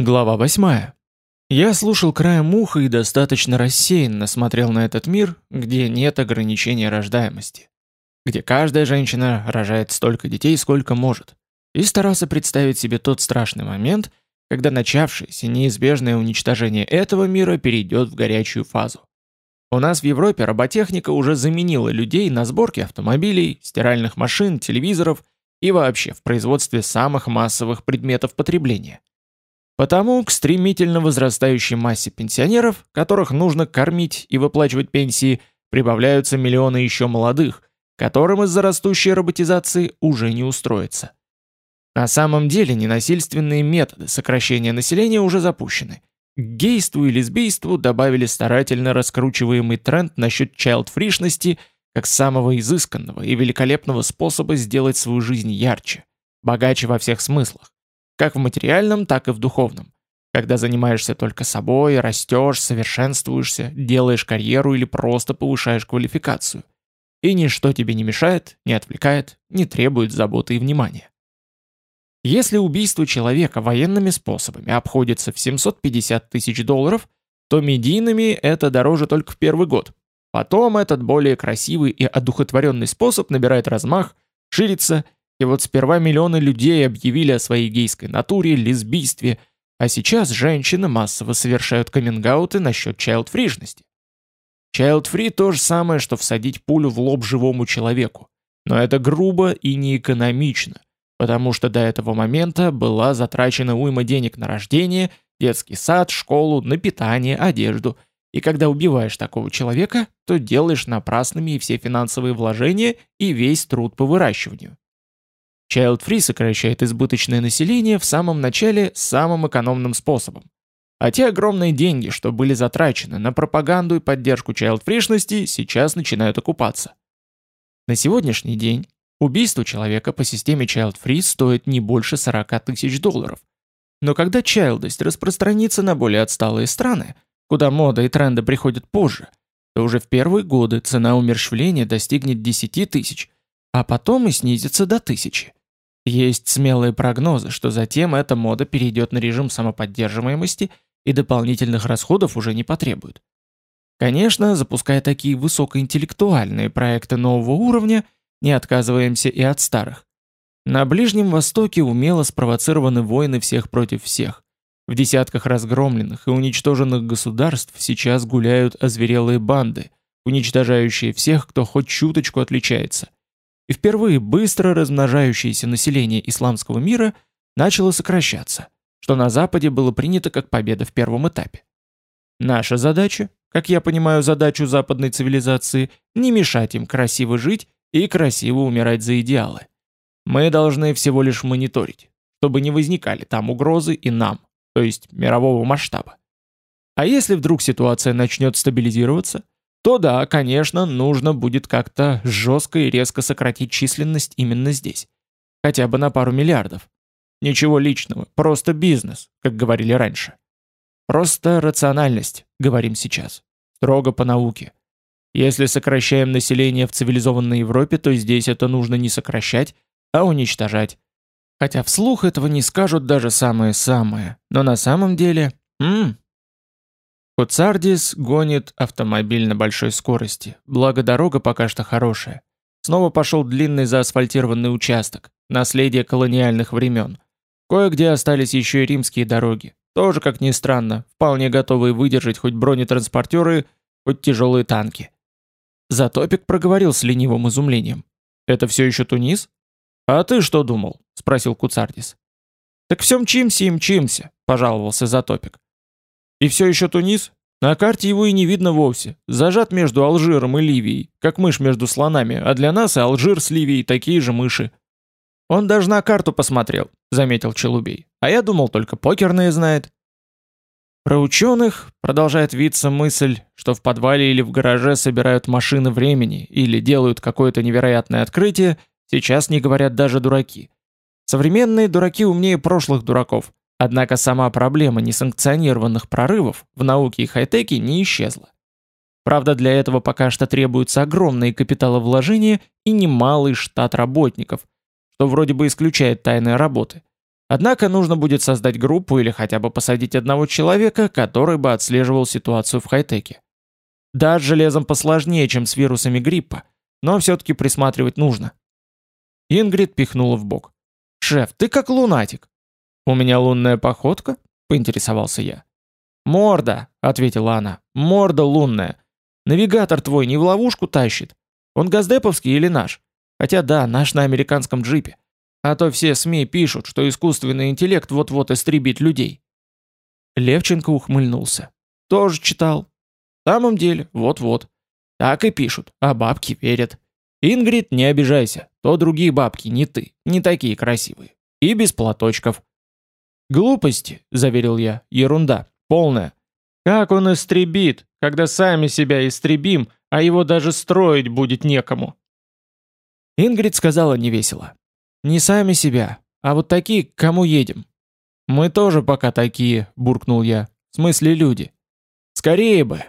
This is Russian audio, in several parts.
Глава 8. Я слушал краем уха и достаточно рассеянно смотрел на этот мир, где нет ограничения рождаемости. Где каждая женщина рожает столько детей, сколько может. И старался представить себе тот страшный момент, когда начавшееся неизбежное уничтожение этого мира перейдет в горячую фазу. У нас в Европе роботехника уже заменила людей на сборке автомобилей, стиральных машин, телевизоров и вообще в производстве самых массовых предметов потребления. Потому к стремительно возрастающей массе пенсионеров, которых нужно кормить и выплачивать пенсии, прибавляются миллионы еще молодых, которым из-за растущей роботизации уже не устроится. На самом деле ненасильственные методы сокращения населения уже запущены. К гейству и лесбийству добавили старательно раскручиваемый тренд насчет чайлдфришности как самого изысканного и великолепного способа сделать свою жизнь ярче, богаче во всех смыслах как в материальном, так и в духовном. Когда занимаешься только собой, растешь, совершенствуешься, делаешь карьеру или просто повышаешь квалификацию. И ничто тебе не мешает, не отвлекает, не требует заботы и внимания. Если убийство человека военными способами обходится в 750 тысяч долларов, то медийными это дороже только в первый год. Потом этот более красивый и одухотворенный способ набирает размах, ширится и вот сперва миллионы людей объявили о своей гейской натуре, лесбийстве, а сейчас женщины массово совершают камингауты насчет чайлдфрижности. Чайлдфри то же самое, что всадить пулю в лоб живому человеку. Но это грубо и неэкономично, потому что до этого момента была затрачена уйма денег на рождение, детский сад, школу, на питание, одежду. И когда убиваешь такого человека, то делаешь напрасными и все финансовые вложения, и весь труд по выращиванию. Child Free сокращает избыточное население в самом начале самым экономным способом. А те огромные деньги, что были затрачены на пропаганду и поддержку чайлдфришности, сейчас начинают окупаться. На сегодняшний день убийство человека по системе Free стоит не больше 40 тысяч долларов. Но когда чайлдость распространится на более отсталые страны, куда мода и тренды приходят позже, то уже в первые годы цена умерщвления достигнет 10 тысяч, а потом и снизится до тысячи. Есть смелые прогнозы, что затем эта мода перейдет на режим самоподдерживаемости и дополнительных расходов уже не потребует. Конечно, запуская такие высокоинтеллектуальные проекты нового уровня, не отказываемся и от старых. На Ближнем Востоке умело спровоцированы войны всех против всех. В десятках разгромленных и уничтоженных государств сейчас гуляют озверелые банды, уничтожающие всех, кто хоть чуточку отличается и впервые быстро размножающееся население исламского мира начало сокращаться, что на Западе было принято как победа в первом этапе. Наша задача, как я понимаю задачу западной цивилизации, не мешать им красиво жить и красиво умирать за идеалы. Мы должны всего лишь мониторить, чтобы не возникали там угрозы и нам, то есть мирового масштаба. А если вдруг ситуация начнет стабилизироваться – то да, конечно, нужно будет как-то жестко и резко сократить численность именно здесь. Хотя бы на пару миллиардов. Ничего личного, просто бизнес, как говорили раньше. Просто рациональность, говорим сейчас. Строго по науке. Если сокращаем население в цивилизованной Европе, то здесь это нужно не сокращать, а уничтожать. Хотя вслух этого не скажут даже самые-самые. Но на самом деле... М Куцардис гонит автомобиль на большой скорости, благо дорога пока что хорошая. Снова пошел длинный заасфальтированный участок, наследие колониальных времен. Кое-где остались еще и римские дороги, тоже, как ни странно, вполне готовые выдержать хоть бронетранспортеры, хоть тяжелые танки. Затопик проговорил с ленивым изумлением. «Это все еще Тунис?» «А ты что думал?» — спросил Куцардис. «Так все мчимся и мчимся», — пожаловался Затопик. И все еще Тунис? На карте его и не видно вовсе. Зажат между Алжиром и Ливией, как мышь между слонами, а для нас и Алжир с Ливией такие же мыши. Он даже на карту посмотрел, заметил Челубей. А я думал, только покерные знает. Про ученых, продолжает виться мысль, что в подвале или в гараже собирают машины времени или делают какое-то невероятное открытие, сейчас не говорят даже дураки. Современные дураки умнее прошлых дураков. Однако сама проблема несанкционированных прорывов в науке и хай-теке не исчезла. Правда, для этого пока что требуются огромные капиталовложения и немалый штат работников, что вроде бы исключает тайные работы. Однако нужно будет создать группу или хотя бы посадить одного человека, который бы отслеживал ситуацию в хай-теке. Да, с железом посложнее, чем с вирусами гриппа, но все-таки присматривать нужно. Ингрид пихнула в бок. «Шеф, ты как лунатик». «У меня лунная походка?» — поинтересовался я. «Морда», — ответила она, — «морда лунная. Навигатор твой не в ловушку тащит? Он газдеповский или наш? Хотя да, наш на американском джипе. А то все СМИ пишут, что искусственный интеллект вот-вот истребит людей». Левченко ухмыльнулся. «Тоже читал. В самом деле, вот-вот. Так и пишут, а бабки верят. Ингрид, не обижайся, то другие бабки, не ты, не такие красивые. И без платочков. Глупости, заверил я, ерунда, полная. Как он истребит, когда сами себя истребим, а его даже строить будет некому? Ингрид сказала невесело. Не сами себя, а вот такие, к кому едем. Мы тоже пока такие, буркнул я. В смысле люди. Скорее бы.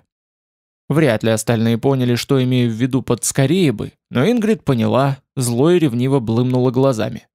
Вряд ли остальные поняли, что имею в виду под «скорее бы», но Ингрид поняла, зло и ревниво блымнула глазами.